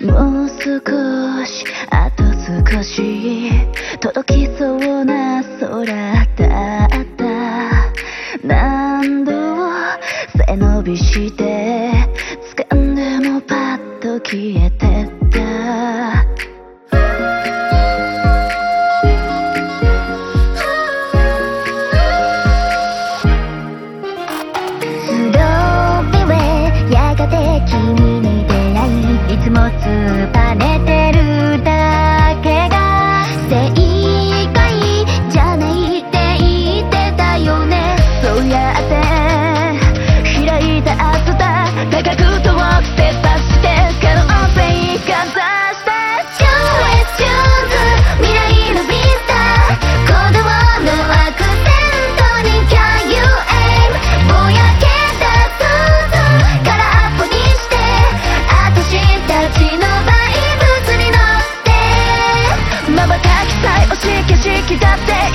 もう少しあと少し届きそうな空だった。何度背伸びして掴んでもパッと消えて。が正きだって